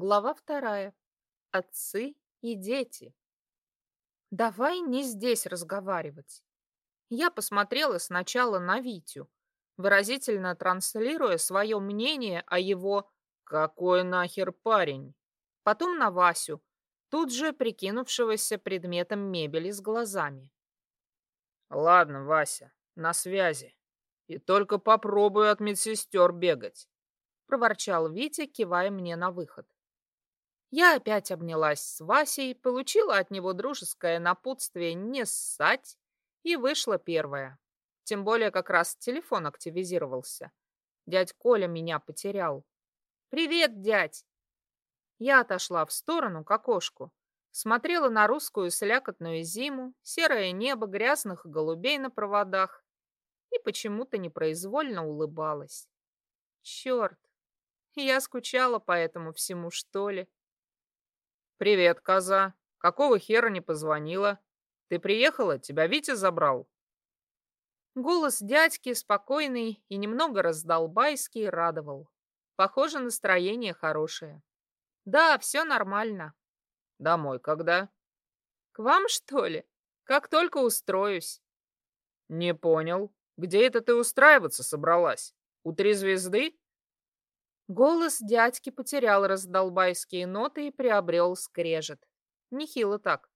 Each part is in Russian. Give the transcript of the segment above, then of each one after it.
Глава вторая. Отцы и дети. Давай не здесь разговаривать. Я посмотрела сначала на Витю, выразительно транслируя свое мнение о его «какой нахер парень», потом на Васю, тут же прикинувшегося предметом мебели с глазами. «Ладно, Вася, на связи. И только попробую от медсестер бегать», — проворчал Витя, кивая мне на выход. Я опять обнялась с Васей, получила от него дружеское напутствие не ссать и вышла первая. Тем более как раз телефон активизировался. Дядь Коля меня потерял. «Привет, дядь!» Я отошла в сторону к окошку. Смотрела на русскую слякотную зиму, серое небо, грязных голубей на проводах и почему-то непроизвольно улыбалась. Черт, я скучала по этому всему, что ли? «Привет, коза. Какого хера не позвонила? Ты приехала? Тебя Витя забрал?» Голос дядьки, спокойный и немного раздолбайский, радовал. Похоже, настроение хорошее. «Да, все нормально». «Домой когда?» «К вам, что ли? Как только устроюсь». «Не понял. Где это ты устраиваться собралась? У три звезды?» Голос дядьки потерял раздолбайские ноты и приобрел скрежет. Нехило так.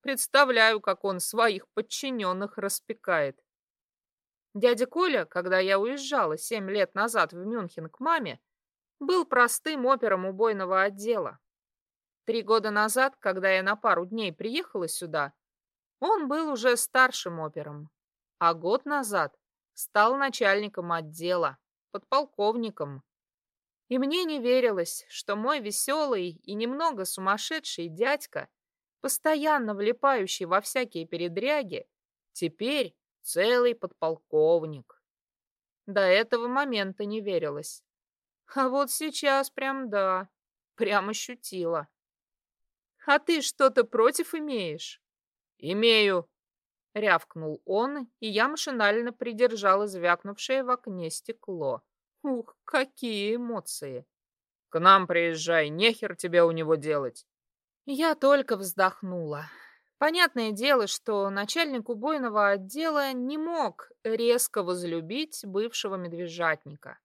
Представляю, как он своих подчиненных распекает. Дядя Коля, когда я уезжала семь лет назад в Мюнхен к маме, был простым опером убойного отдела. Три года назад, когда я на пару дней приехала сюда, он был уже старшим опером, а год назад стал начальником отдела, подполковником. И мне не верилось, что мой веселый и немного сумасшедший дядька, постоянно влипающий во всякие передряги, теперь целый подполковник. До этого момента не верилось. А вот сейчас прям да, прям ощутила. А ты что-то против имеешь? Имею, рявкнул он, и я машинально придержала звякнувшее в окне стекло. Ух, какие эмоции! К нам приезжай, нехер тебе у него делать. Я только вздохнула. Понятное дело, что начальник убойного отдела не мог резко возлюбить бывшего медвежатника.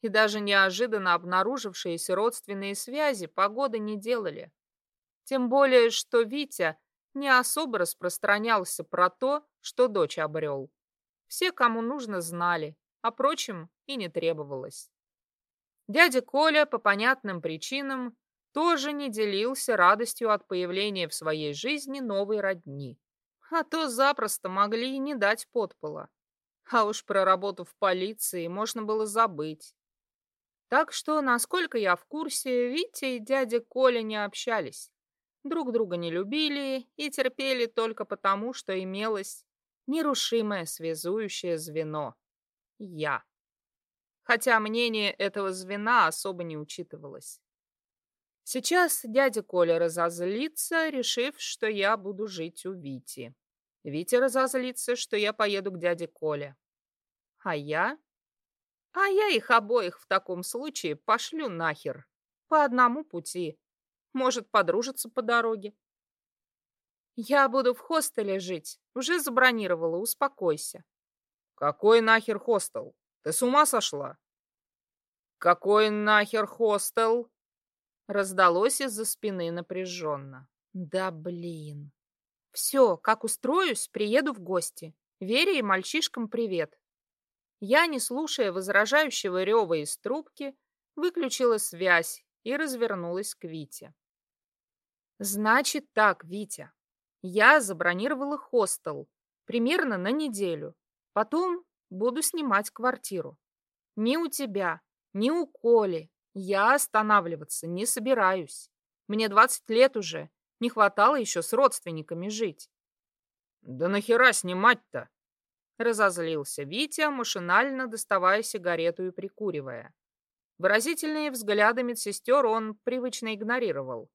И даже неожиданно обнаружившиеся родственные связи погоды не делали. Тем более, что Витя не особо распространялся про то, что дочь обрел. Все, кому нужно, знали, а прочим и не требовалось. Дядя Коля по понятным причинам тоже не делился радостью от появления в своей жизни новой родни. А то запросто могли и не дать подпола. А уж про работу в полиции можно было забыть. Так что, насколько я в курсе, Витя и дядя Коля не общались. Друг друга не любили и терпели только потому, что имелось нерушимое связующее звено я. Хотя мнение этого звена особо не учитывалось. Сейчас дядя Коля разозлится, решив, что я буду жить у Вити. Витя разозлится, что я поеду к дяде Коле. А я? А я их обоих в таком случае пошлю нахер. По одному пути. Может, подружиться по дороге. Я буду в хостеле жить. Уже забронировала, успокойся. Какой нахер хостел? Ты с ума сошла? Какой нахер хостел? Раздалось из-за спины напряженно. Да блин. Все, как устроюсь, приеду в гости. Вере и мальчишкам привет. Я, не слушая возражающего рева из трубки, выключила связь и развернулась к Вите. Значит так, Витя. Я забронировала хостел примерно на неделю. Потом буду снимать квартиру. Ни у тебя, ни у Коли я останавливаться не собираюсь. Мне двадцать лет уже, не хватало еще с родственниками жить. Да нахера снимать-то? Разозлился Витя, машинально доставая сигарету и прикуривая. Выразительные взгляды медсестер он привычно игнорировал.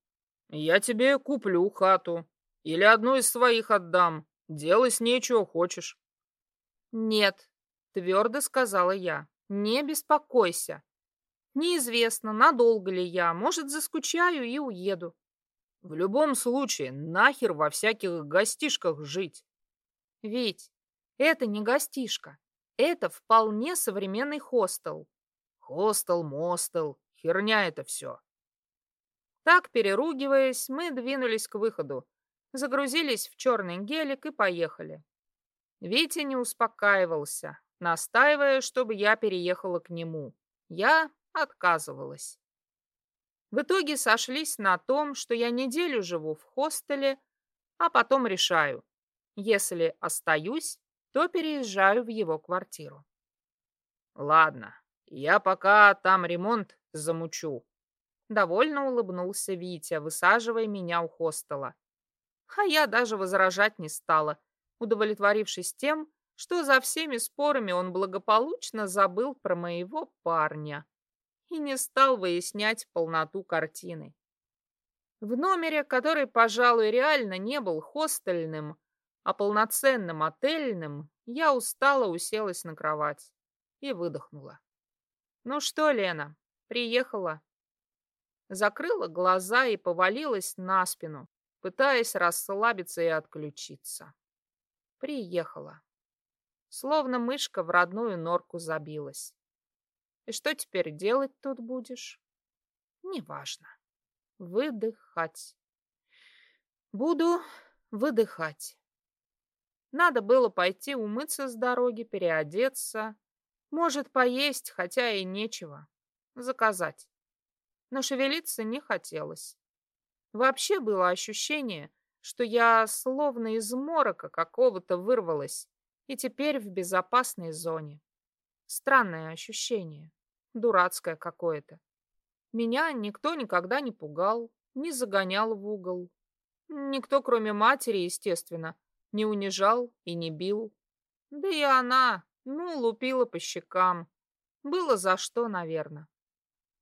«Я тебе куплю хату. Или одну из своих отдам. Делай с ней, что хочешь. «Нет», — твердо сказала я, — «не беспокойся. Неизвестно, надолго ли я, может, заскучаю и уеду. В любом случае, нахер во всяких гостишках жить. Ведь это не гостишка, это вполне современный хостел. Хостел, мостел, херня это все. Так, переругиваясь, мы двинулись к выходу, загрузились в черный гелик и поехали. Витя не успокаивался, настаивая, чтобы я переехала к нему. Я отказывалась. В итоге сошлись на том, что я неделю живу в хостеле, а потом решаю, если остаюсь, то переезжаю в его квартиру. Ладно, я пока там ремонт замучу. Довольно улыбнулся Витя, высаживая меня у хостела. А я даже возражать не стала, удовлетворившись тем, что за всеми спорами он благополучно забыл про моего парня и не стал выяснять полноту картины. В номере, который, пожалуй, реально не был хостельным, а полноценным отельным, я устало уселась на кровать и выдохнула. «Ну что, Лена, приехала?» Закрыла глаза и повалилась на спину, пытаясь расслабиться и отключиться. Приехала. Словно мышка в родную норку забилась. И что теперь делать тут будешь? Неважно. Выдыхать. Буду выдыхать. Надо было пойти умыться с дороги, переодеться. Может, поесть, хотя и нечего. Заказать. Но шевелиться не хотелось. Вообще было ощущение, что я словно из морока какого-то вырвалась и теперь в безопасной зоне. Странное ощущение, дурацкое какое-то. Меня никто никогда не пугал, не загонял в угол. Никто, кроме матери, естественно, не унижал и не бил. Да и она, ну, лупила по щекам. Было за что, наверное.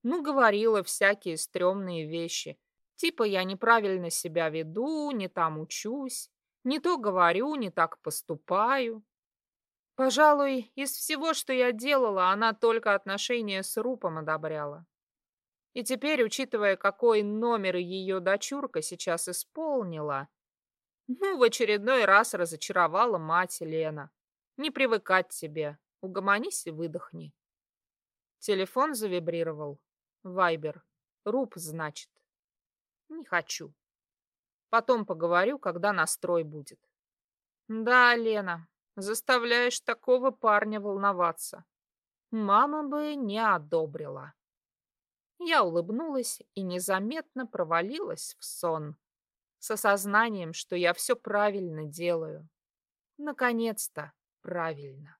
Ну, говорила всякие стрёмные вещи, Типа я неправильно себя веду, не там учусь, не то говорю, не так поступаю. Пожалуй, из всего, что я делала, она только отношения с Рупом одобряла. И теперь, учитывая, какой номер ее дочурка сейчас исполнила, ну, в очередной раз разочаровала мать Лена. Не привыкать тебе. Угомонись и выдохни. Телефон завибрировал. Вайбер. Руп, значит. Не хочу. Потом поговорю, когда настрой будет. Да, Лена, заставляешь такого парня волноваться. Мама бы не одобрила. Я улыбнулась и незаметно провалилась в сон, с осознанием, что я все правильно делаю. Наконец-то правильно.